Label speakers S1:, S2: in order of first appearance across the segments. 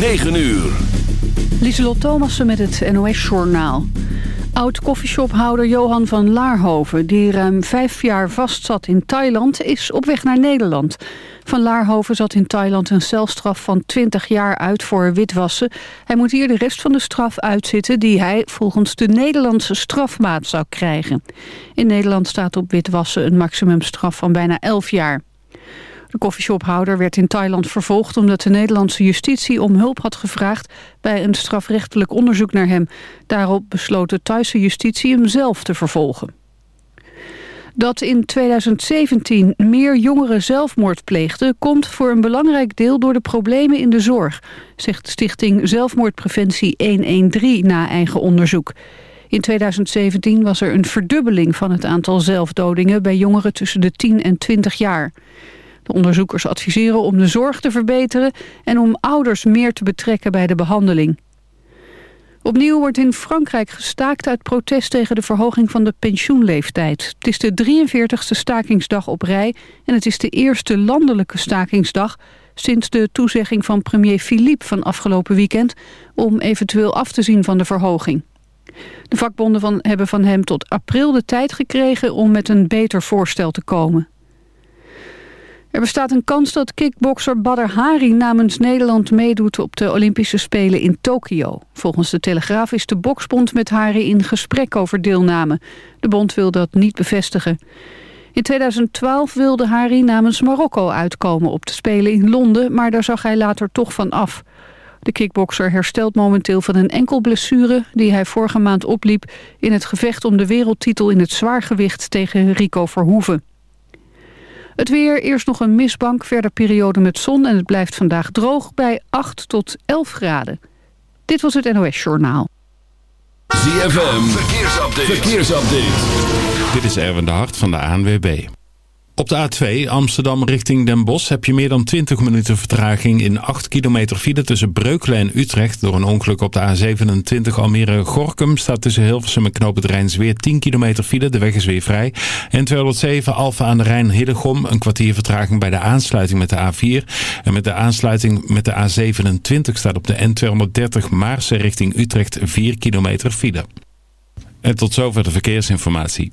S1: 9 uur.
S2: Lieselot Thomassen met het NOS-journaal. Oud-koffieshophouder Johan van Laarhoven, die ruim vijf jaar vastzat in Thailand, is op weg naar Nederland. Van Laarhoven zat in Thailand een celstraf van 20 jaar uit voor witwassen. Hij moet hier de rest van de straf uitzitten die hij volgens de Nederlandse strafmaat zou krijgen. In Nederland staat op witwassen een maximumstraf van bijna 11 jaar. De koffieshophouder werd in Thailand vervolgd omdat de Nederlandse justitie om hulp had gevraagd bij een strafrechtelijk onderzoek naar hem. Daarop besloot de Thaise justitie hem zelf te vervolgen. Dat in 2017 meer jongeren zelfmoord pleegden... komt voor een belangrijk deel door de problemen in de zorg... zegt Stichting Zelfmoordpreventie 113 na eigen onderzoek. In 2017 was er een verdubbeling van het aantal zelfdodingen... bij jongeren tussen de 10 en 20 jaar. De onderzoekers adviseren om de zorg te verbeteren... en om ouders meer te betrekken bij de behandeling. Opnieuw wordt in Frankrijk gestaakt uit protest tegen de verhoging van de pensioenleeftijd. Het is de 43ste stakingsdag op rij en het is de eerste landelijke stakingsdag sinds de toezegging van premier Philippe van afgelopen weekend om eventueel af te zien van de verhoging. De vakbonden van, hebben van hem tot april de tijd gekregen om met een beter voorstel te komen. Er bestaat een kans dat kickbokser Badr Hari namens Nederland meedoet op de Olympische Spelen in Tokio. Volgens de Telegraaf is de boksbond met Hari in gesprek over deelname. De bond wil dat niet bevestigen. In 2012 wilde Hari namens Marokko uitkomen op de Spelen in Londen, maar daar zag hij later toch van af. De kickbokser herstelt momenteel van een enkel blessure die hij vorige maand opliep in het gevecht om de wereldtitel in het zwaargewicht tegen Rico Verhoeven. Het weer, eerst nog een mistbank, verder periode met zon... en het blijft vandaag droog bij 8 tot 11 graden. Dit was het NOS Journaal.
S1: ZFM, verkeersupdate. verkeersupdate.
S3: Dit is Erwin de Hart van de ANWB. Op de A2 Amsterdam richting Den Bosch heb je meer dan 20 minuten vertraging in 8 kilometer file tussen Breukelen en Utrecht. Door een ongeluk op de A27 Almere-Gorkum staat tussen Hilversum en Knoop het weer 10 kilometer file. De weg is weer vrij. En 207 Alfa aan de Rijn Hiddegom een kwartier vertraging bij de aansluiting met de A4. En met de aansluiting met de A27 staat op de N230 Maarsen richting Utrecht 4 kilometer file. En tot zover de verkeersinformatie.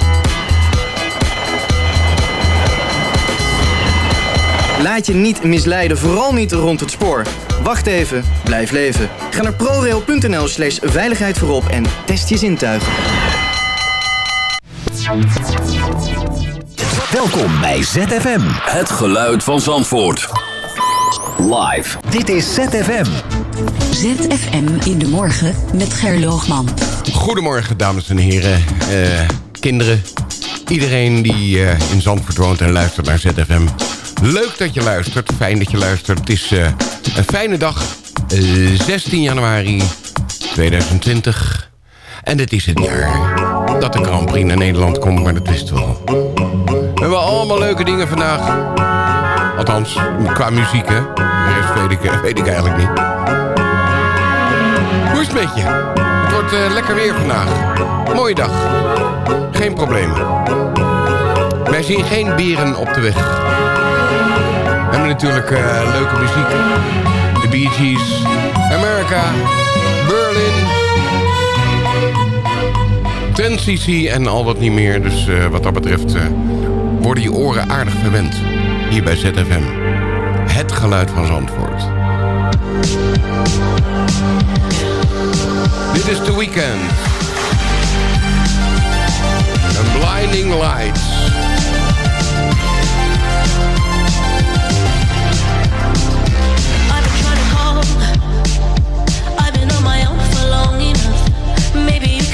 S4: Laat je niet misleiden, vooral niet rond het spoor. Wacht even, blijf leven. Ga naar prorail.nl slash veiligheid voorop en test je zintuigen.
S1: Welkom bij ZFM. Het geluid van Zandvoort. Live. Dit is ZFM.
S5: ZFM in de morgen met Gerloogman.
S6: Goedemorgen, dames en heren. Uh, kinderen. Iedereen die uh, in Zandvoort woont en luistert naar ZFM. Leuk dat je luistert. Fijn dat je luistert. Het is... Uh,
S7: Een fijne dag, 16 januari 2020. En dit is het jaar dat de Grand Prix naar Nederland komt, maar dat wisten we. We hebben allemaal leuke dingen vandaag. Althans, qua muziek, hè. De rest weet ik, weet ik eigenlijk niet. Hoe is het met je? Het wordt lekker weer vandaag. Mooie dag. Geen problemen. Wij zien geen beren op de weg. We hebben natuurlijk uh, leuke muziek. De Bee Gees, America, Berlin, Ten en al wat niet meer. Dus uh, wat dat betreft uh, worden je oren aardig verwend. Hier bij ZFM. Het geluid van Zandvoort. Dit is The Weeknd. And Blinding Lights.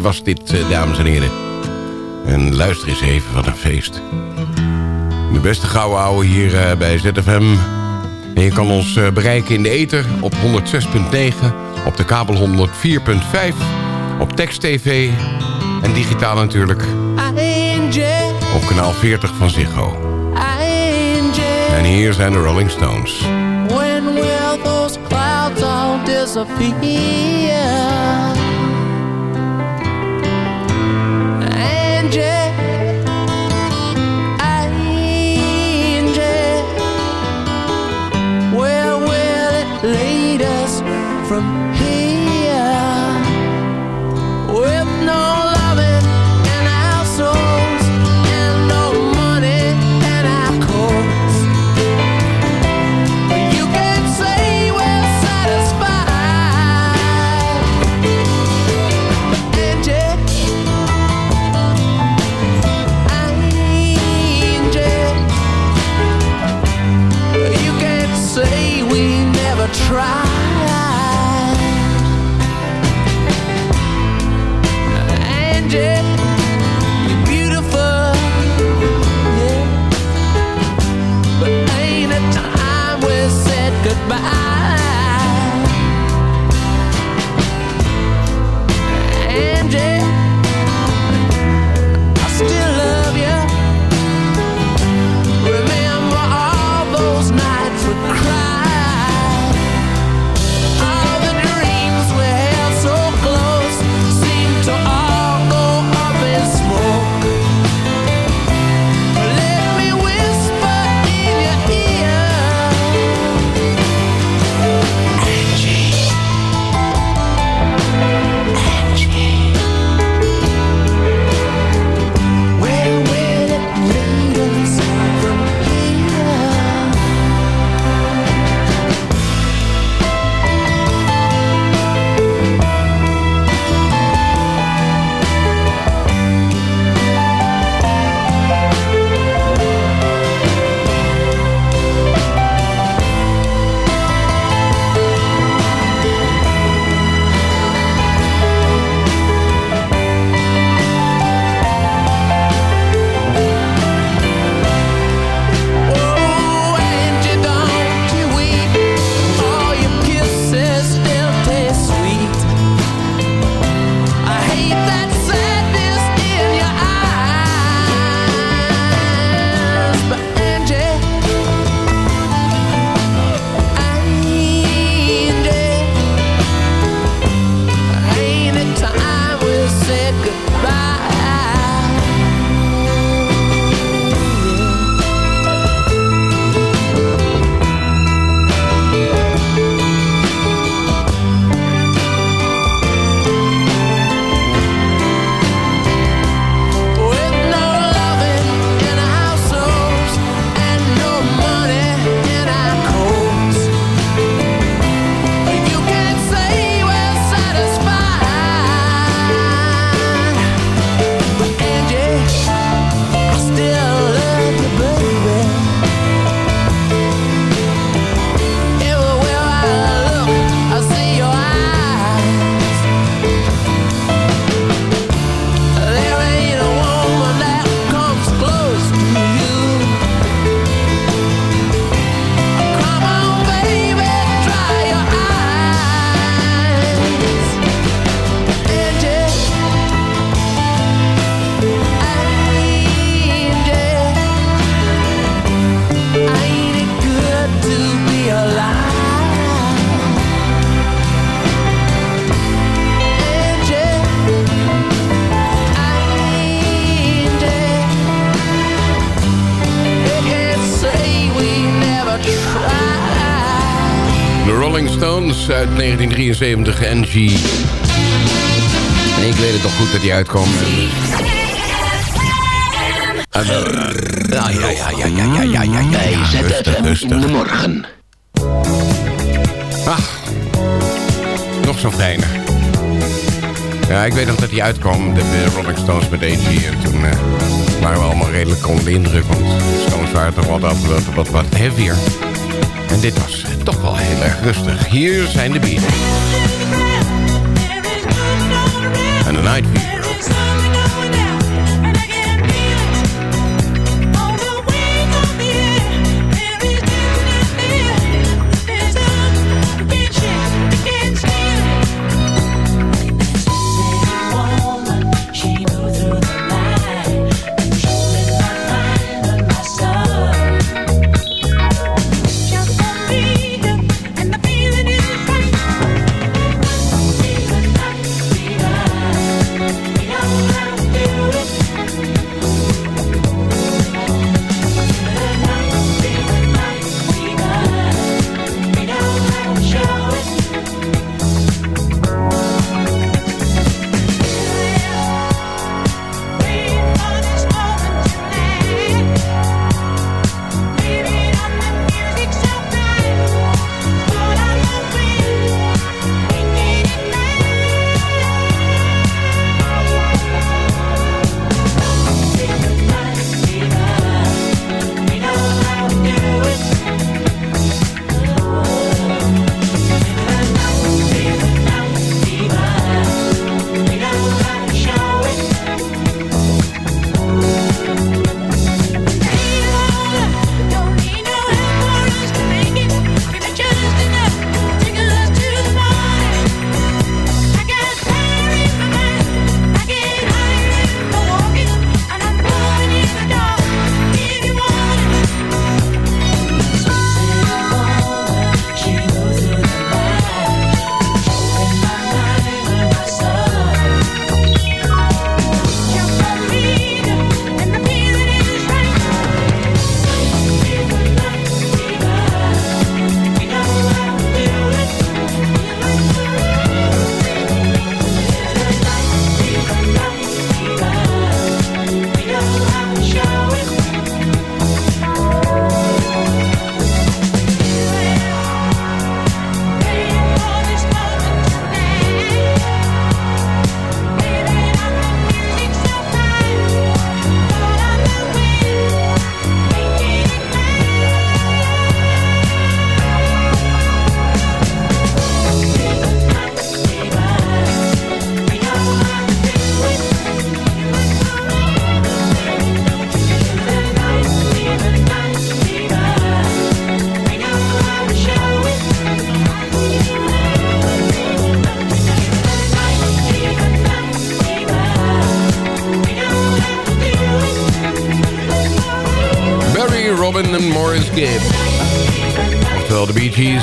S7: was dit, eh, dames en heren. En luister eens even, wat een feest. De beste gouden ouwe hier eh, bij ZFM. En je kan ons eh, bereiken in de ether op 106.9, op de kabel 104.5, op tekst TV en digitaal natuurlijk op kanaal 40 van Ziggo. En hier zijn de Rolling Stones.
S8: When will those clouds all disappear?
S6: 1973, NG. En ik weet het nog goed dat die uitkwam. En, ja, ja, ja, ja, ja, ja, ja, ja, ja, ja. Rustig, rustig.
S9: In de morgen.
S6: Ah, nog zo'n fijne. Ja, ik weet nog dat die uitkwam, de, de Rolling Stones met AG. En toen eh, waren we allemaal redelijk onder de indruk. Want de Stones waren toch wat, wat, wat, wat heavier. En dit was toch wel heel erg rustig. Hier zijn de Beatles. En de Night Gibb. Oftewel de Bee Gees.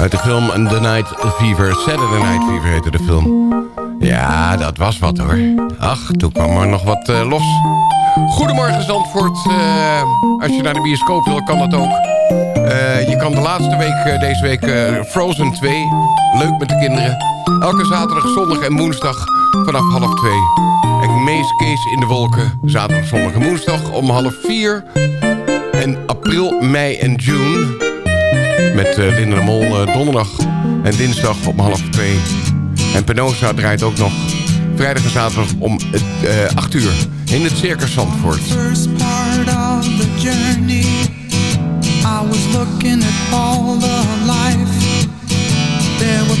S6: Uit de film The Night Fever. Saturday Night Fever heette de film. Ja, dat was wat hoor. Ach, toen kwam er nog wat eh, los. Goedemorgen Zandvoort. Eh, als je naar de bioscoop wil, kan dat ook. Eh, je kan de laatste week, deze week, Frozen 2. Leuk met de kinderen. Elke zaterdag, zondag en woensdag vanaf half twee. En Mees Kees in de wolken. Zaterdag, zondag en woensdag om half vier. En april, mei en june. Met uh, Linda de Mol eh, donderdag en dinsdag om half twee. En Penosa draait ook nog vrijdag en zaterdag om uh, 8 uur. In het Circus Zandvoort.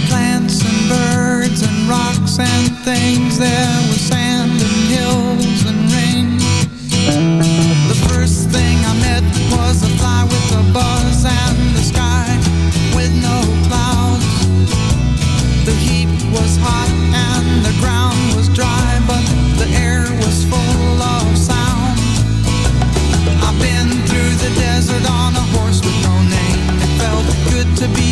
S10: Plants and birds and rocks and things. There was sand and hills and rain. The first thing I met was a fly with a buzz And the sky with no clouds. The heat was hot and the ground was dry But the air was full of sound. I've been through the desert on a horse with no name. It felt good to be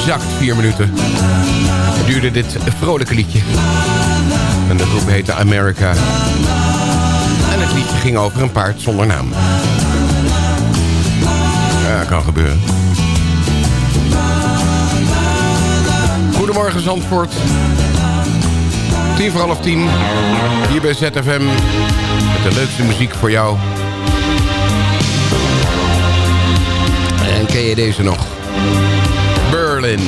S11: exact vier minuten duurde dit vrolijke liedje. En de groep heette America. En het liedje ging over een paard zonder naam. Ja, kan gebeuren. Goedemorgen Zandvoort. Tien voor half tien. Hier bij ZFM. Met de leukste muziek voor jou. En ken je deze nog? Berlin.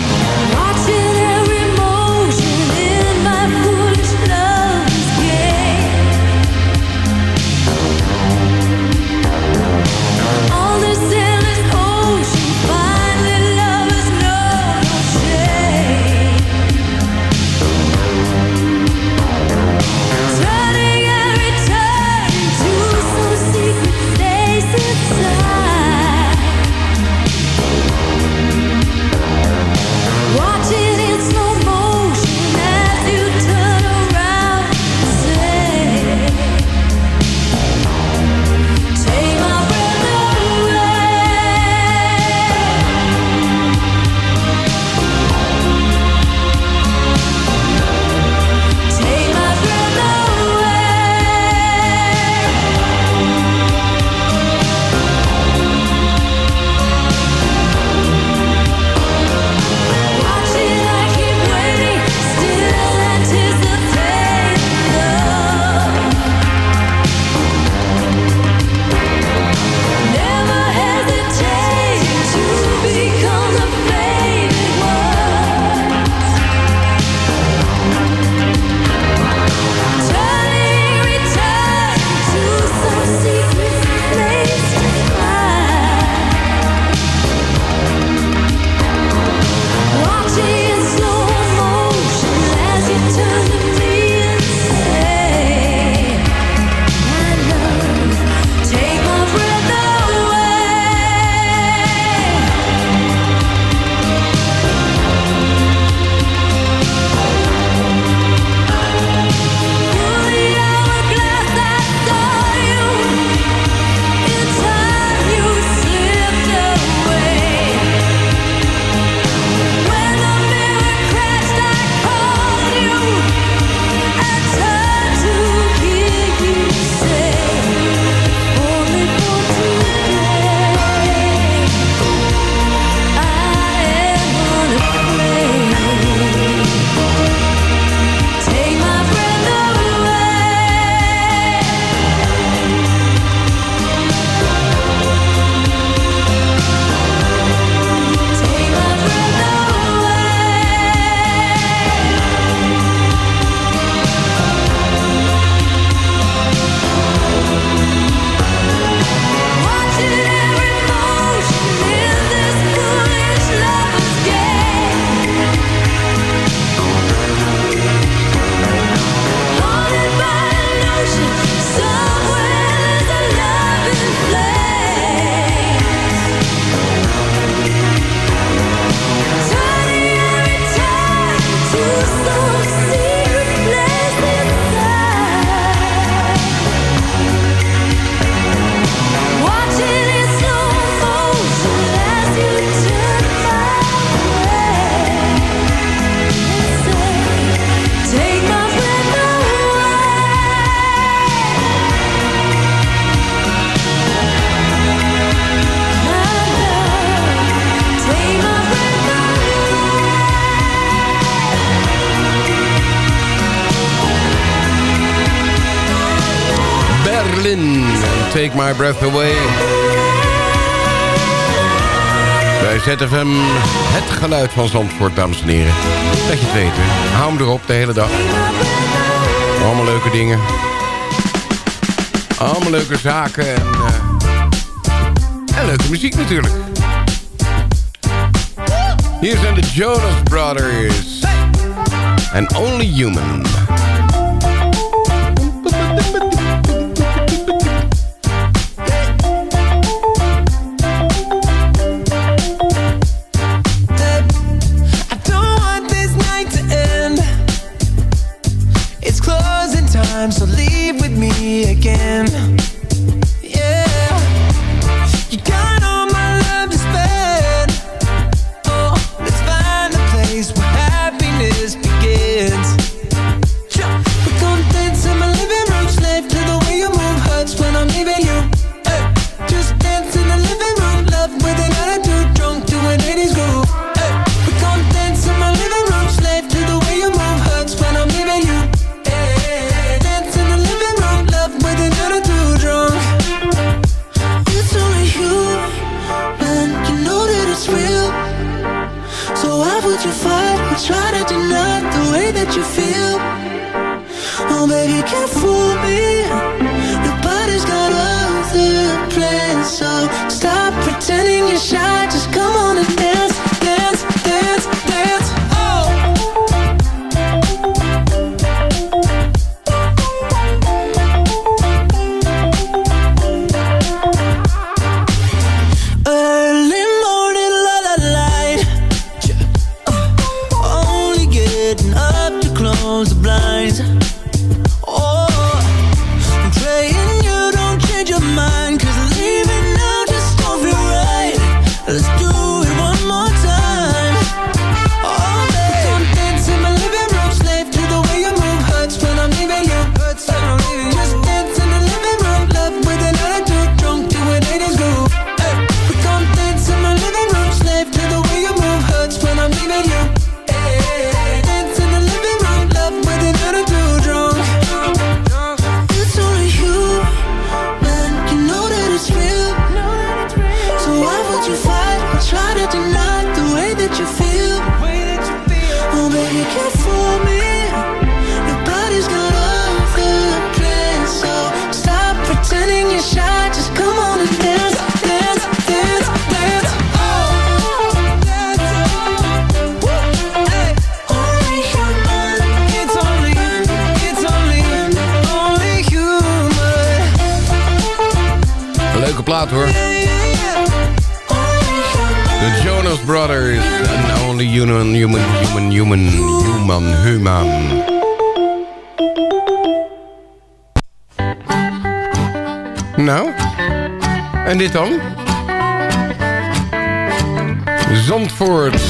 S8: Take My Breath Away. wij zetten hem het geluid van Zandvoort, dames en heren. Dat je het weet, hè. hou hem erop de hele dag. Allemaal leuke dingen. Allemaal leuke zaken en, eh, en leuke muziek natuurlijk. Hier zijn de Jonas Brothers. en only human.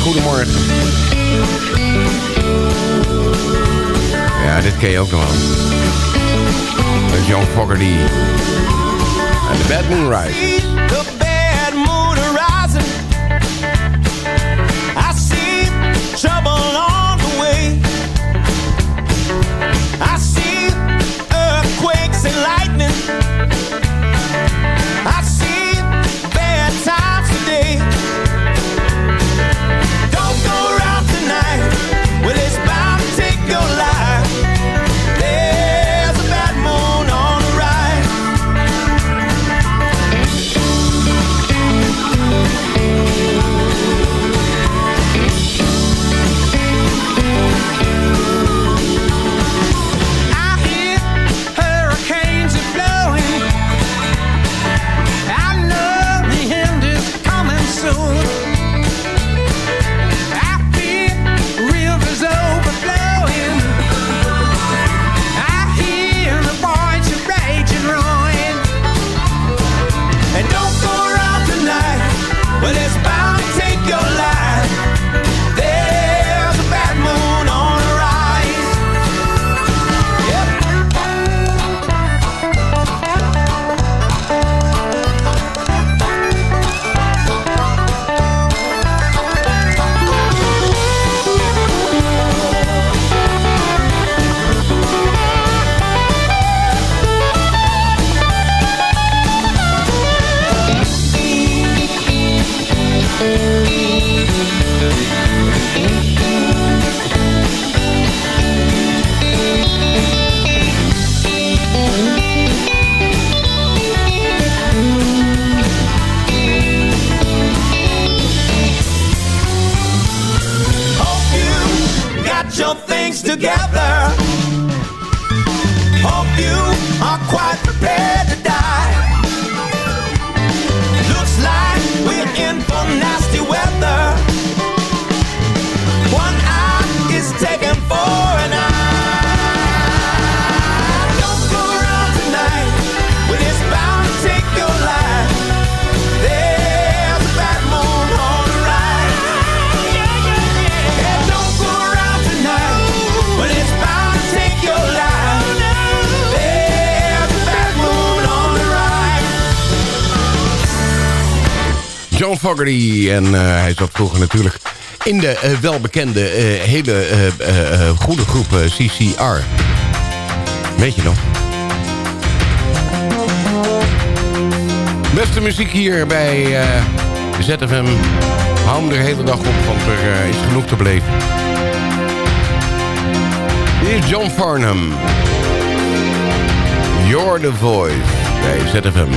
S8: goedemorgen. Ja, dit ken je ook nog wel.
S12: Dat is John Fokker die... En de Bad Moonrise.
S8: together. Fogarty. En eh, hij zat vroeger natuurlijk in de eh, welbekende eh, hele goede groep CCR. Weet je nog? Beste muziek hier bij ZFM. Hou hem de hele dag op, want er is genoeg te beleven. Hier is John Farnham. You're the Voice bij ZFM.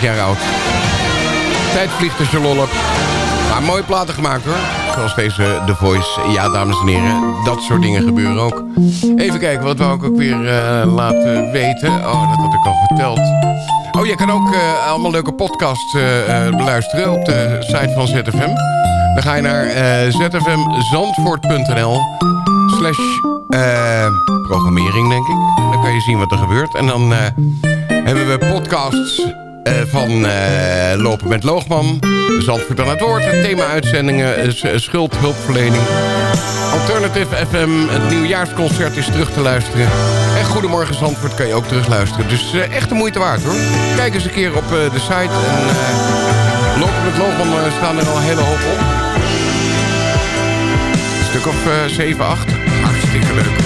S6: jaar oud. Tijd vliegt als je. Maar mooie platen gemaakt hoor. Zoals deze eh, The Voice. Ja, dames en heren, dat soort dingen gebeuren ook. Even kijken, wat wou ik ook weer eh, laten weten? Oh, dat had ik al verteld. Oh, je kan ook eh, allemaal leuke podcasts beluisteren op de site van ZFM. Dan ga je naar zfmzandvoort.nl slash programmering, denk ik. Dan kan je zien wat er gebeurt. En dan hebben we podcasts eh, van eh, Lopen met Loogman, Zandvoort aan het Woord, thema-uitzendingen, eh, s- eh, schuldhulpverlening. Alternative FM, het nieuwjaarsconcert is terug te luisteren. En Goedemorgen Zandvoort kan je ook terugluisteren. Dus echt de moeite waard hoor. Kijk eens een keer op de site. En Lopen met Loogman staan er al een hele hoop op. Een stuk of eh 7, 8. Hartstikke leuk.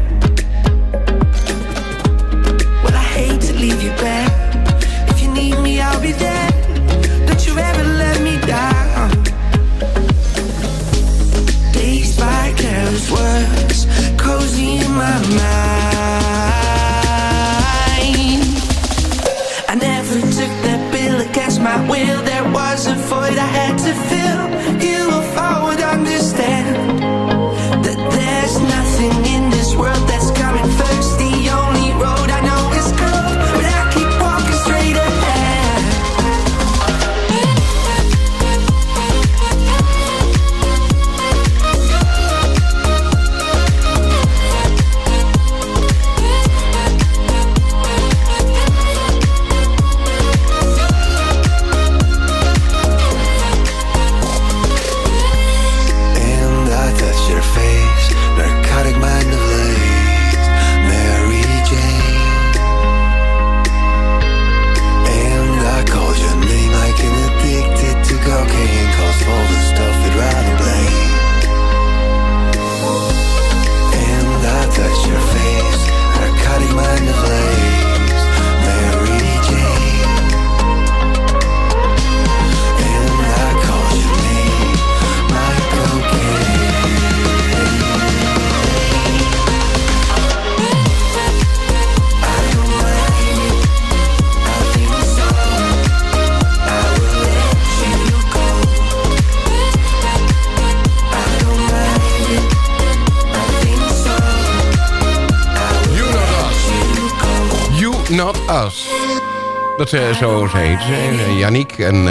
S6: Uh, zo ze heet ze. Yannick en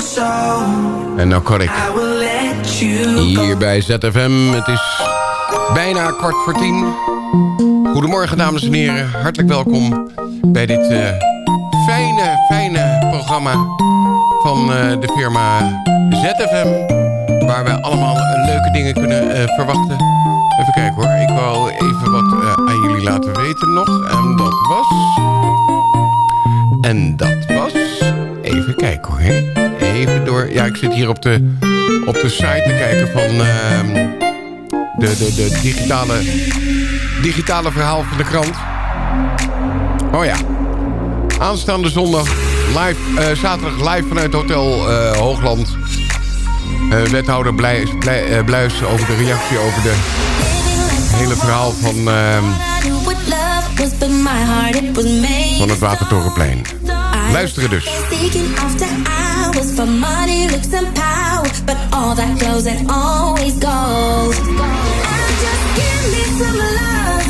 S12: so.
S6: En nou
S12: you
S6: Hier bij ZFM. Het is bijna kwart voor tien. Goedemorgen dames en heren. Hartelijk welkom bij dit eh, fijne, fijne programma van eh, de firma ZFM. Waar we allemaal leuke dingen kunnen verwachten. Even kijken hoor. Ik wou even wat aan jullie laten weten nog. En dat was... En dat was... Even kijken hoor. hè. Even door... Ja, ik zit hier op de, op de site te kijken van... ehm, de, de, de digitale, digitale verhaal van de krant. Oh ja. Aanstaande zondag, live, eh, zaterdag live vanuit Hotel eh, Hoogland. Eh, wethouder Bluis, Bluis over de reactie over de hele verhaal van, ehm, van het Watertorenplein. Luisteren dus.
S11: But all that goes and always goes. Just give me some love,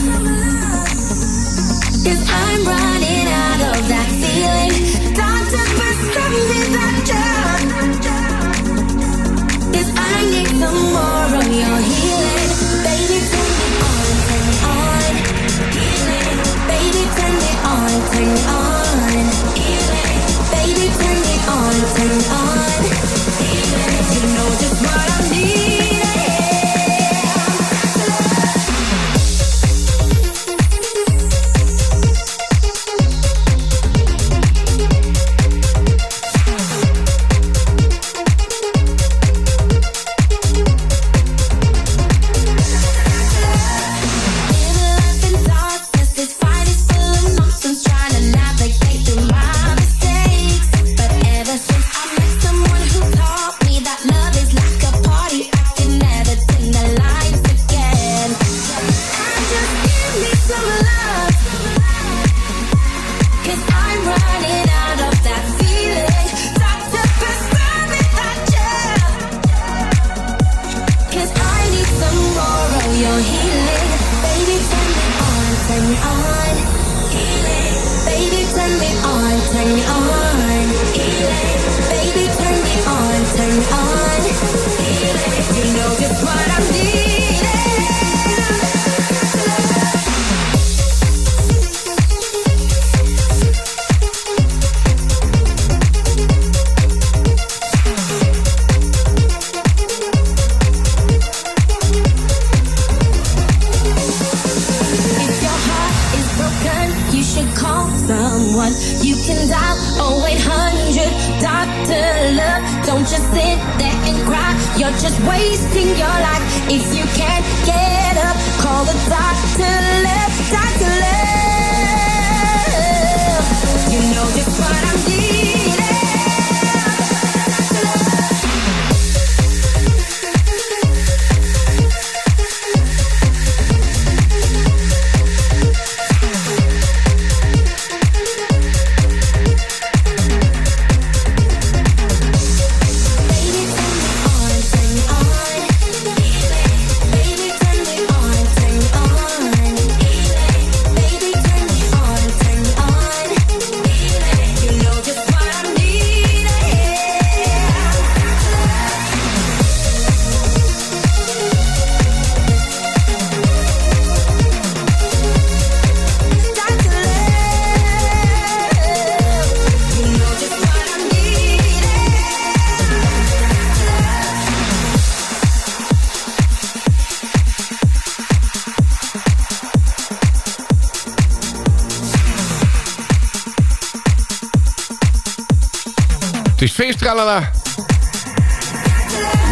S6: tralala.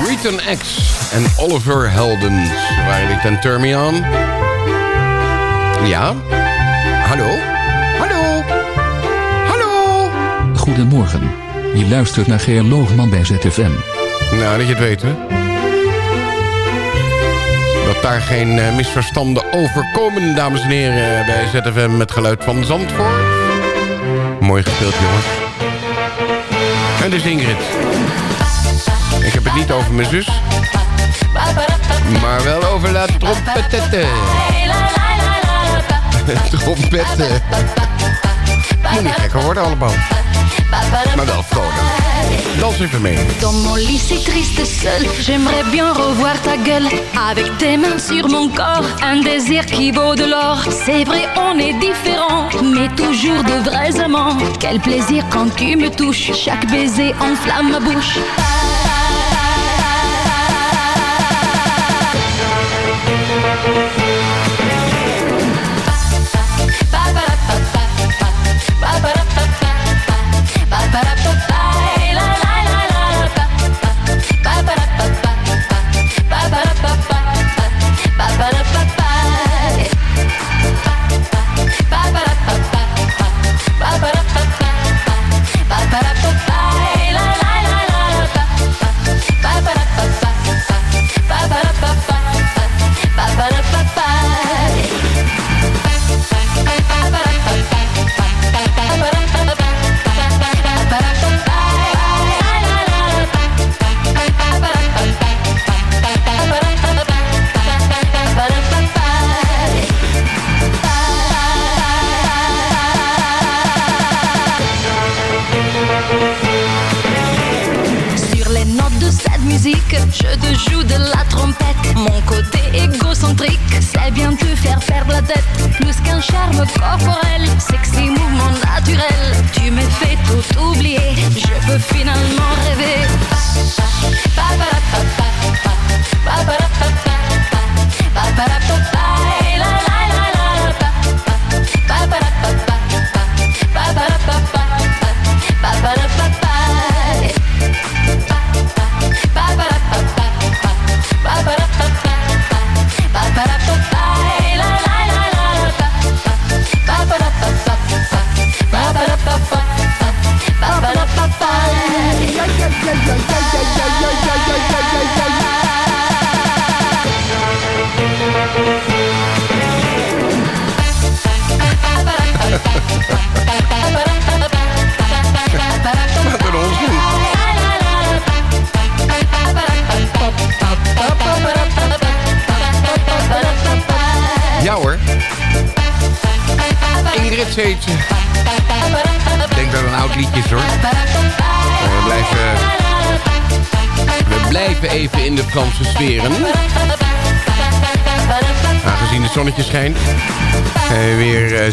S6: Return X en Oliver Heldens waren dit en Turn Me On. Ja? Hallo? Hallo? Hallo?
S13: Goedemorgen. Je luistert naar Geer Loogman bij ZFM.
S6: Nou, dat je het weet, hè? Dat daar geen eh, misverstanden overkomen, dames en heren... bij ZFM met geluid van Zandvoort. Mooi gespeeld, jongens. En dus Ingrid. Ik heb het niet over mijn zus. Maar wel over la trompetette. Trompetten. Moet niet gekker worden allemaal. Dans
S14: mon lit triste seul, j'aimerais bien revoir ta gueule. Avec tes mains sur mon corps, un désir qui vaut de l'or. C'est vrai on est différents, mais toujours de vrais amants. Quel plaisir quand tu me touches, chaque baiser enflamme ma bouche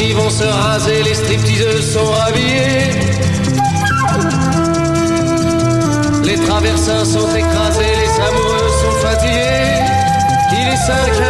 S15: Travestis vont se raser, les stripteaseuses sont rhabillées. Les traversins sont écrasés, les amoureux sont fatigués. Il est 5 heures,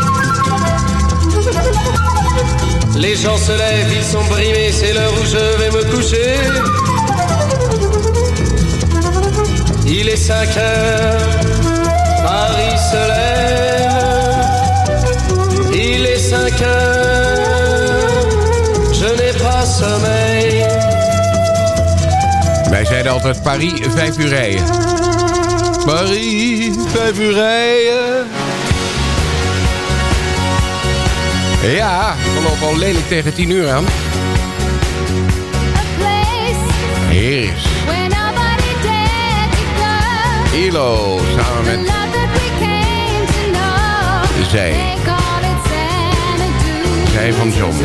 S15: Les gens se lèvent, ils sont brimés, c'est l'heure où je vais me coucher. Il est 5 heures, Paris se lève. Il est 5 heures, je n'ai pas sommeil.
S14: Wij zeiden altijd Paris, vijf uur rijden. Paris, vijf uur rijden. Ja, we lopen al lelijk tegen 10 uur aan. Heerlijk. Ilo, samen met zij. Zij van John.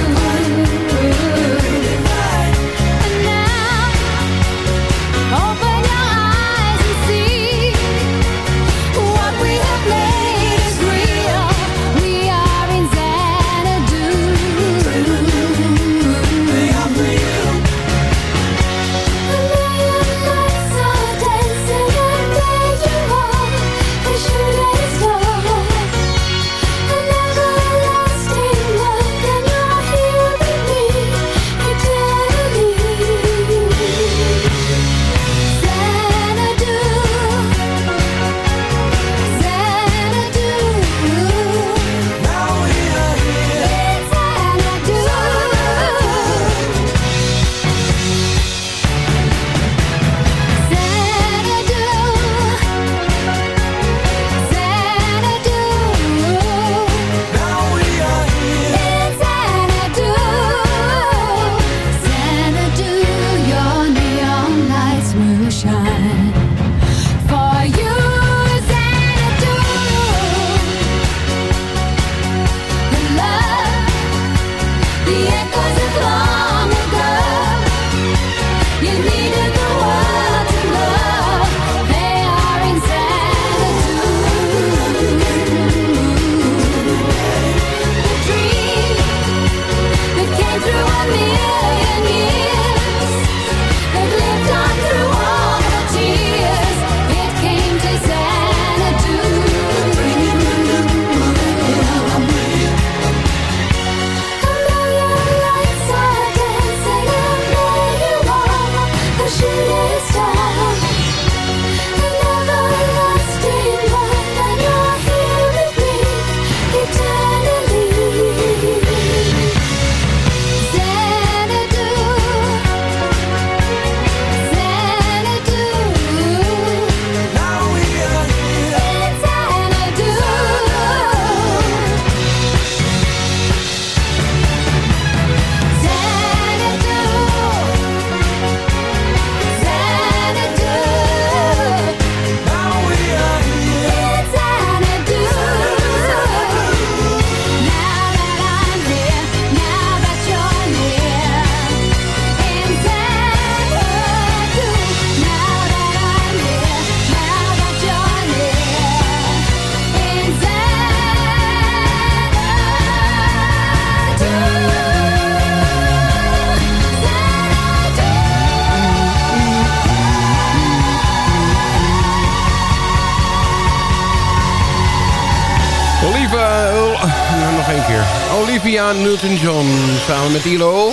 S6: Olivia Newton-John samen met ILO,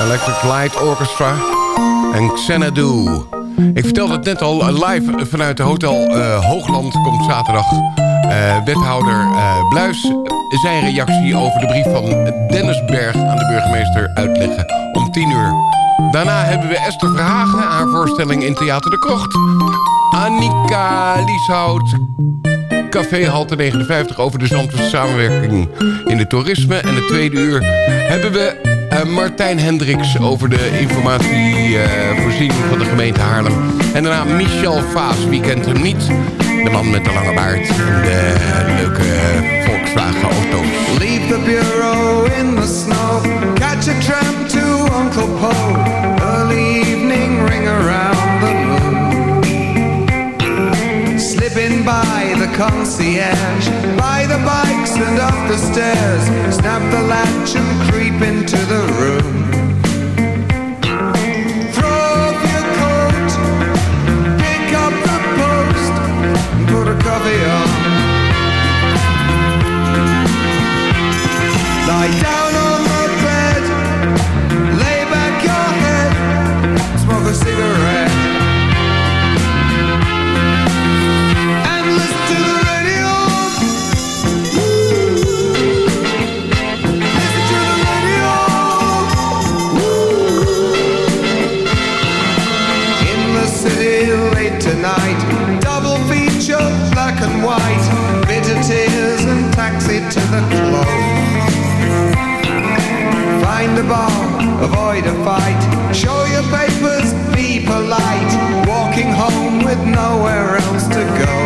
S6: Electric Light Orchestra en Xanadu. Ik vertelde het net al, live vanuit het Hotel eh, Hoogland komt zaterdag eh, wethouder eh, Bluis zijn reactie over de brief van Dennis Berg aan de burgemeester uitleggen om 10 uur. Daarna hebben we Esther Verhagen, haar voorstelling in Theater de Krocht. Annika Lieshout, Café Halte 59 over de Zandvoortse samenwerking in het toerisme. En het tweede uur hebben we eh, Martijn Hendricks over de informatievoorziening van de gemeente Haarlem. En daarna Michel Vaas, wie kent hem niet? De man met de lange baard en de leuke Volkswagen auto's.
S10: Leave bureau in. Catch a tram to Uncle Poe. By the concierge. By the bikes and up the stairs. Snap the latch and creep into the room. Throw off your coat. Pick up the post. And put a coffee on. Lie down Find a bar, avoid a fight. Show your papers, be polite. Walking home with nowhere else to go.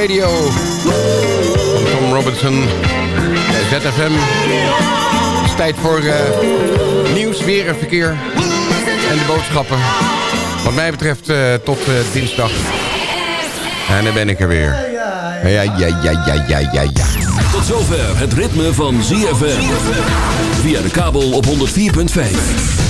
S10: Radio.
S6: Tom Robinson, ZFM. Het is tijd voor eh, nieuws, weer en verkeer. En de boodschappen. Wat mij betreft eh, tot eh, dinsdag. En dan ben ik er weer. Ja, ja, ja, ja, ja, ja, ja.
S1: Tot zover het ritme van ZFM. Via de kabel op 104.5.